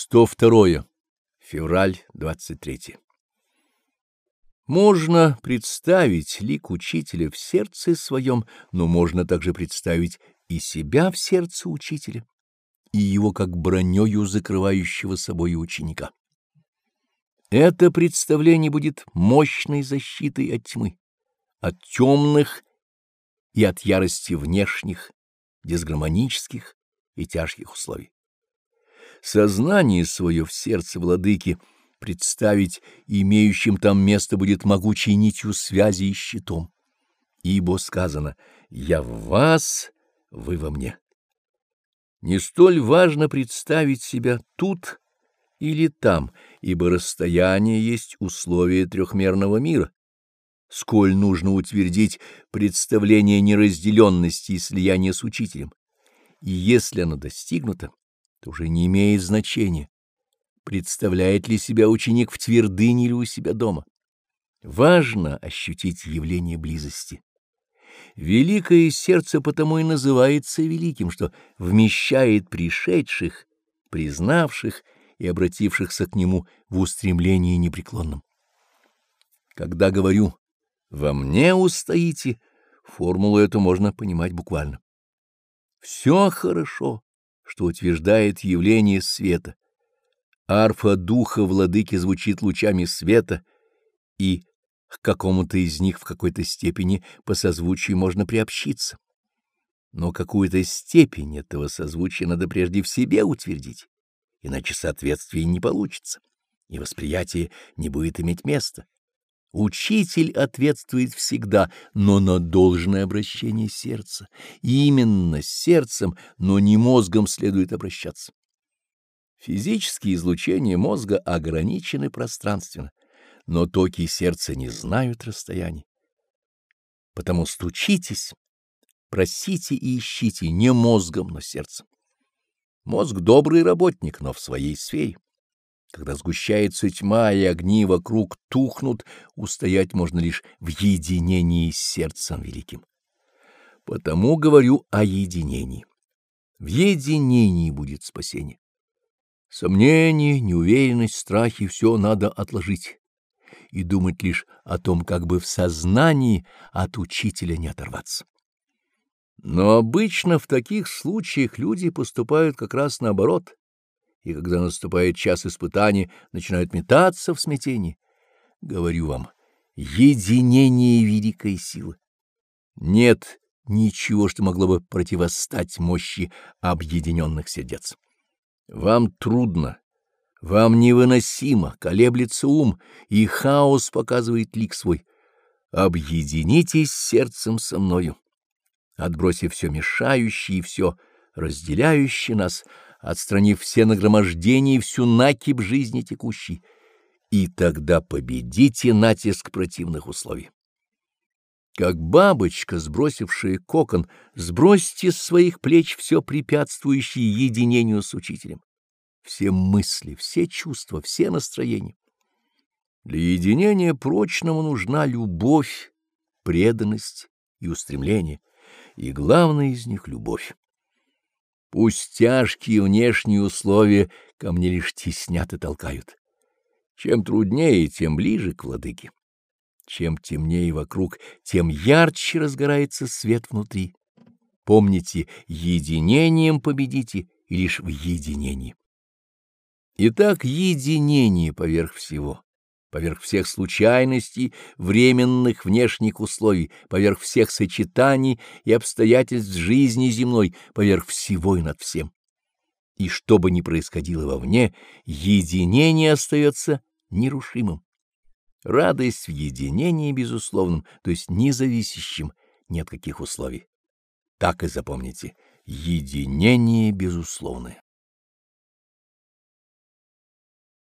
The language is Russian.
102. Февраль 23. Можно представить лик учителя в сердце своем, но можно также представить и себя в сердце учителя, и его как бронёю закрывающего собой ученика. Это представление будет мощной защитой от тьмы, от темных и от ярости внешних, дисгармонических и тяжких условий сознание свое в сердце владыки представить имеющим там место будет могучей нитью связи и щитом. Ибо сказано «Я в вас, вы во мне». Не столь важно представить себя тут или там, ибо расстояние есть условие трехмерного мира, сколь нужно утвердить представление неразделенности и слияния с учителем. И если оно достигнуто, то уже не имеет значения, представляет ли себя ученик в твердыне или у себя дома. Важно ощутить явление близости. Великое сердце потому и называется великим, что вмещает пришедших, признавших и обратившихся к нему в устремлении непреклонном. Когда говорю «во мне устоите», формулу эту можно понимать буквально. Все хорошо, что утверждает явление света. Арфа духа владыки звучит лучами света, и к какому-то из них в какой-то степени по созвучию можно приобщиться. Но какую-то степень этого созвучия надо прежде в себе утвердить, иначе соответствия не получится, и восприятие не будет иметь места. Учитель ответствует всегда, но на должное обращение сердца. Именно сердцем, но не мозгом следует обращаться. Физические излучения мозга ограничены пространственно, но токи сердца не знают расстояний. Потому стучитесь, просите и ищите не мозгом, но сердцем. Мозг — добрый работник, но в своей сфере. Когда сгущается тьма и огни вокруг тухнут, устоять можно лишь в единении с сердцем великим. Потому говорю о единении. В единении будет спасение. Сомнения, неуверенность, страхи — все надо отложить и думать лишь о том, как бы в сознании от учителя не оторваться. Но обычно в таких случаях люди поступают как раз наоборот — и когда наступает час испытания, начинают метаться в смятении. Говорю вам, единение великой силы. Нет ничего, что могло бы противостать мощи объединенных сердец. Вам трудно, вам невыносимо, колеблется ум, и хаос показывает лик свой. Объединитесь сердцем со мною, отбросив все мешающее и все разделяющее нас, отстранив все нагромождения и всю накипь жизни текущей, и тогда победите натиск противных условий. Как бабочка, сбросившая кокон, сбросьте с своих плеч все препятствующее единению с учителем, все мысли, все чувства, все настроения. Для единения прочного нужна любовь, преданность и устремление, и главное из них — любовь. Пусть тяжкие внешние условия ко мне лишь теснят и толкают. Чем труднее, тем ближе к владыке. Чем темнее вокруг, тем ярче разгорается свет внутри. Помните, единением победите, и лишь в единении. Итак, единение поверх всего поверх всех случайностей, временных внешних условий, поверх всех сочетаний и обстоятельств жизни земной, поверх всего и над всем. И что бы ни происходило вовне, единение остается нерушимым. Радость в единении безусловном, то есть независящим ни от каких условий. Так и запомните, единение безусловное.